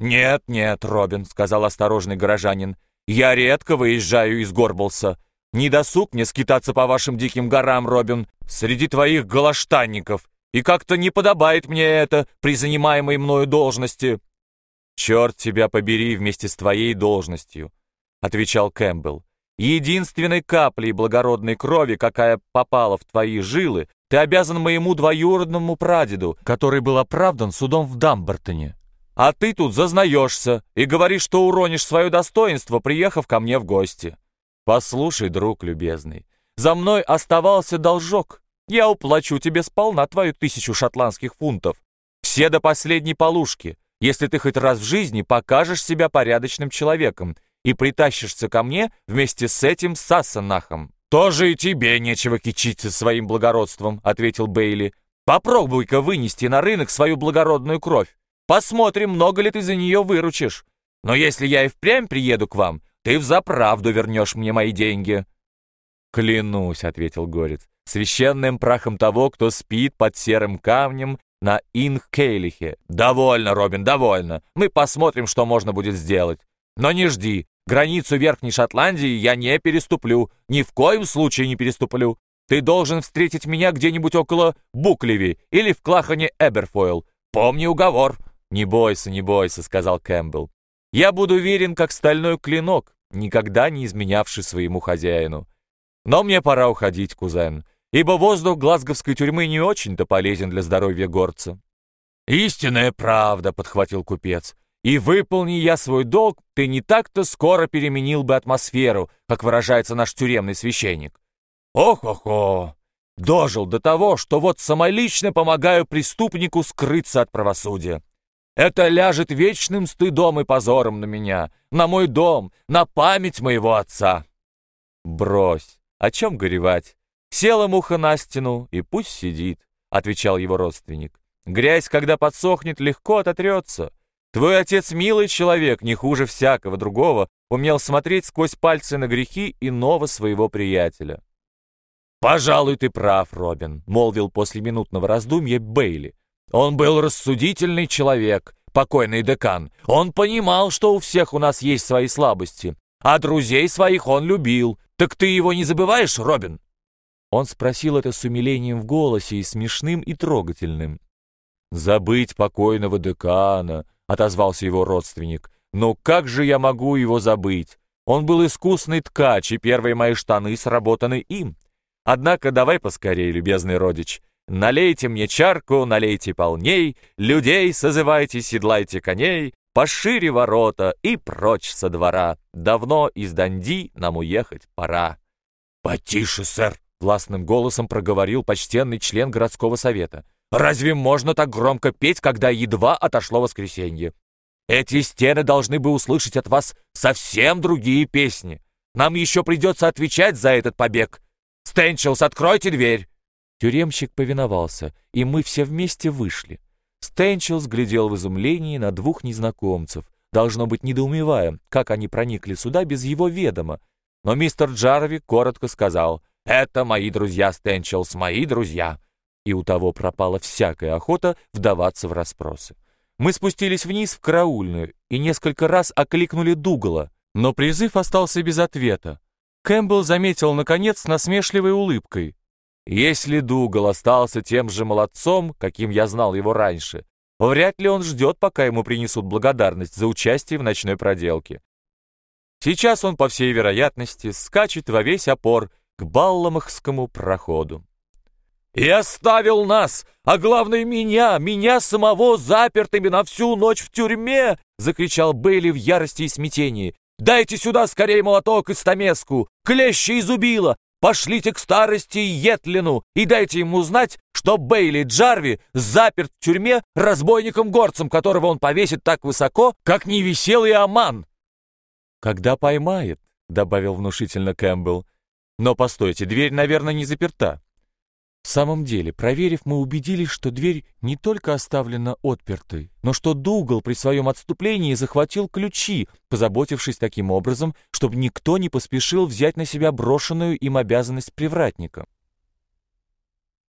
«Нет, нет, Робин», — сказал осторожный горожанин. «Я редко выезжаю из Горблса. Не досуг мне скитаться по вашим диким горам, Робин, среди твоих голоштанников, и как-то не подобает мне это при занимаемой мною должности». «Черт тебя побери вместе с твоей должностью», — отвечал Кэмпбелл. «Единственной каплей благородной крови, какая попала в твои жилы, ты обязан моему двоюродному прадеду, который был оправдан судом в Дамбертоне. А ты тут зазнаешься и говоришь, что уронишь свое достоинство, приехав ко мне в гости. Послушай, друг любезный, за мной оставался должок. Я уплачу тебе сполна твою тысячу шотландских фунтов. Все до последней полушки, если ты хоть раз в жизни покажешь себя порядочным человеком и притащишься ко мне вместе с этим Сассанахом. «Тоже и тебе нечего кичиться своим благородством», — ответил Бейли. «Попробуй-ка вынести на рынок свою благородную кровь. Посмотрим, много ли ты за нее выручишь. Но если я и впрямь приеду к вам, ты взаправду вернешь мне мои деньги». «Клянусь», — ответил Горец, — «священным прахом того, кто спит под серым камнем на Инхкейлихе». «Довольно, Робин, довольно. Мы посмотрим, что можно будет сделать. Но не жди, Границу Верхней Шотландии я не переступлю, ни в коем случае не переступлю. Ты должен встретить меня где-нибудь около Букливи или в Клахане Эберфойл. Помни уговор». «Не бойся, не бойся», — сказал Кэмпбелл. «Я буду верен, как стальной клинок, никогда не изменявший своему хозяину. Но мне пора уходить, кузен, ибо воздух глазговской тюрьмы не очень-то полезен для здоровья горца». «Истинная правда», — подхватил купец. И выполни я свой долг, ты не так-то скоро переменил бы атмосферу, как выражается наш тюремный священник. Ох-охо! Дожил до того, что вот самолично помогаю преступнику скрыться от правосудия. Это ляжет вечным стыдом и позором на меня, на мой дом, на память моего отца. Брось, о чем горевать? Села муха на стену, и пусть сидит, — отвечал его родственник. Грязь, когда подсохнет, легко ототрется. Твой отец милый человек, не хуже всякого другого, умел смотреть сквозь пальцы на грехи иного своего приятеля. «Пожалуй, ты прав, Робин», — молвил после минутного раздумья Бейли. «Он был рассудительный человек, покойный декан. Он понимал, что у всех у нас есть свои слабости, а друзей своих он любил. Так ты его не забываешь, Робин?» Он спросил это с умилением в голосе и смешным, и трогательным. «Забыть покойного декана, отозвался его родственник. «Но как же я могу его забыть? Он был искусный ткач, и первые мои штаны сработаны им. Однако давай поскорей, любезный родич. Налейте мне чарку, налейте полней, людей созывайте, седлайте коней, пошире ворота и прочь со двора. Давно из Данди нам уехать пора». «Потише, сэр!» — властным голосом проговорил почтенный член городского совета. Разве можно так громко петь, когда едва отошло воскресенье? Эти стены должны бы услышать от вас совсем другие песни. Нам еще придется отвечать за этот побег. Стенчелс, откройте дверь!» Тюремщик повиновался, и мы все вместе вышли. Стенчелс глядел в изумлении на двух незнакомцев, должно быть недоумевая, как они проникли сюда без его ведома. Но мистер Джарви коротко сказал, «Это мои друзья, Стенчелс, мои друзья и у того пропала всякая охота вдаваться в расспросы. Мы спустились вниз в караульную и несколько раз окликнули Дугала, но призыв остался без ответа. Кэмпбелл заметил, наконец, насмешливой улыбкой. Если Дугал остался тем же молодцом, каким я знал его раньше, вряд ли он ждет, пока ему принесут благодарность за участие в ночной проделке. Сейчас он, по всей вероятности, скачет во весь опор к Балламахскому проходу. И оставил нас, а главное меня, меня самого запертыми на всю ночь в тюрьме!» — закричал Бейли в ярости и смятении. «Дайте сюда скорее молоток и стамеску, клещи и зубила! Пошлите к старости Етлину и дайте ему знать, что Бейли Джарви заперт в тюрьме разбойником-горцем, которого он повесит так высоко, как невеселый Аман!» «Когда поймает», — добавил внушительно Кэмпбелл. «Но постойте, дверь, наверное, не заперта». В самом деле, проверив, мы убедились, что дверь не только оставлена отпертой, но что Дугал при своем отступлении захватил ключи, позаботившись таким образом, чтобы никто не поспешил взять на себя брошенную им обязанность привратника.